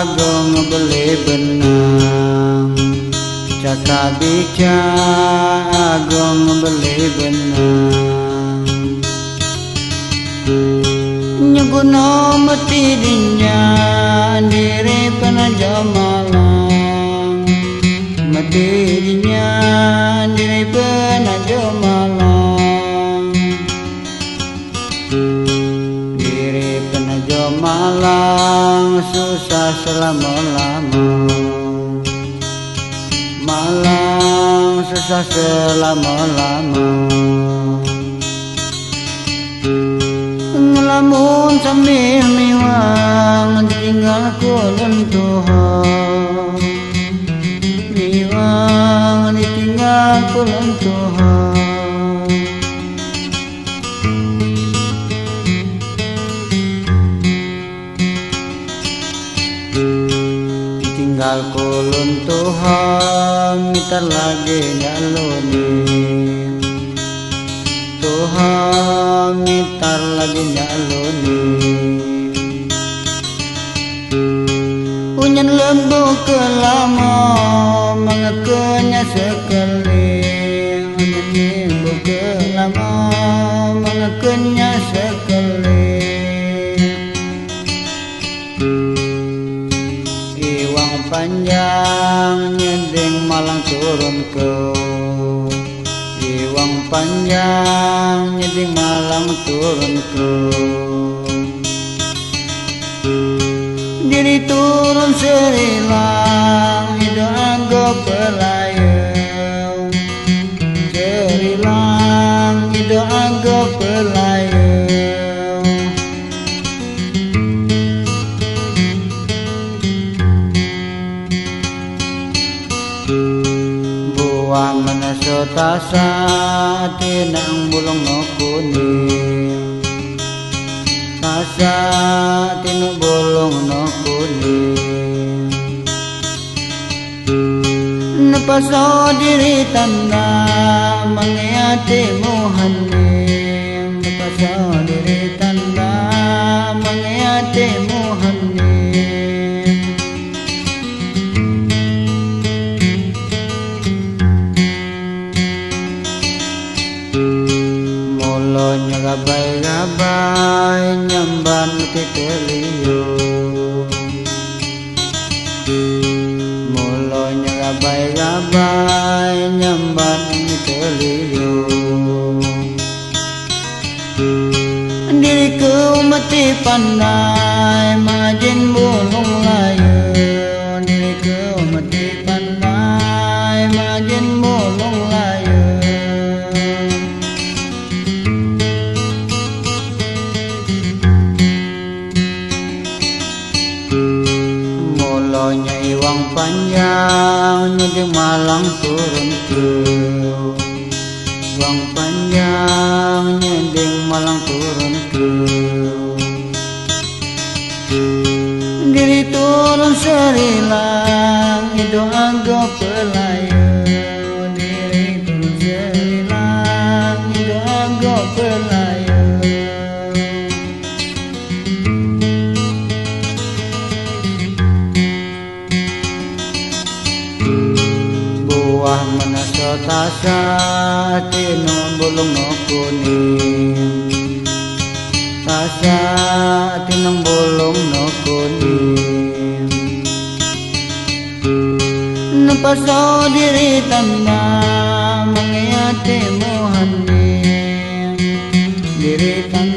agung beli benang. Caka bica agung beli benang. Nyuguno mati dinya diri penaja malang susah selama-lama Malang susah selama-lama Ngelamun sambil miwang Tinggal kulun Tuhan Miwang ditinggal kulun Tuhan Tinggal kulun Tuhan Mitar lagi nyaluni Tuhan mitar lagi nyaluni Punyan lembu kelama Mengekenya sekali panjang nyeding malang turun ke Iwang panjang nyeding malang turun ke Diri turun serilang hidup anggo pelayang meneso tasa tinang bulong no kuning tasa tinu bulong no kuning nepaso diri tanda mengiati muhanim nepaso diri lo nya ga bai ga bai nyam ban ke ke li yo mo lo nya ga bai ga bai nyam ban ke li yo diri ku mati pandai di malang turun ke Buang panjang nyending malang turun ke Giri turun serilang itu anggap pelai buah menaso tasa tino bulung no kuning tasa tinong bulung no Napaso diri tanda mengiati muhanim Diri tanda